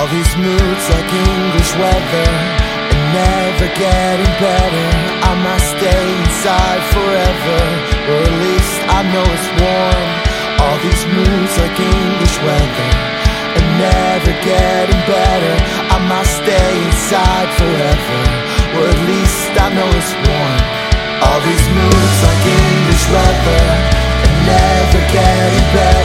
All these moods like English weather And never getting better. I must stay inside forever Or at least I know it's warm. All these moods like English weather And never getting better. I must stay inside forever Or at least I know it's warm. All these moods like English weather And never getting better.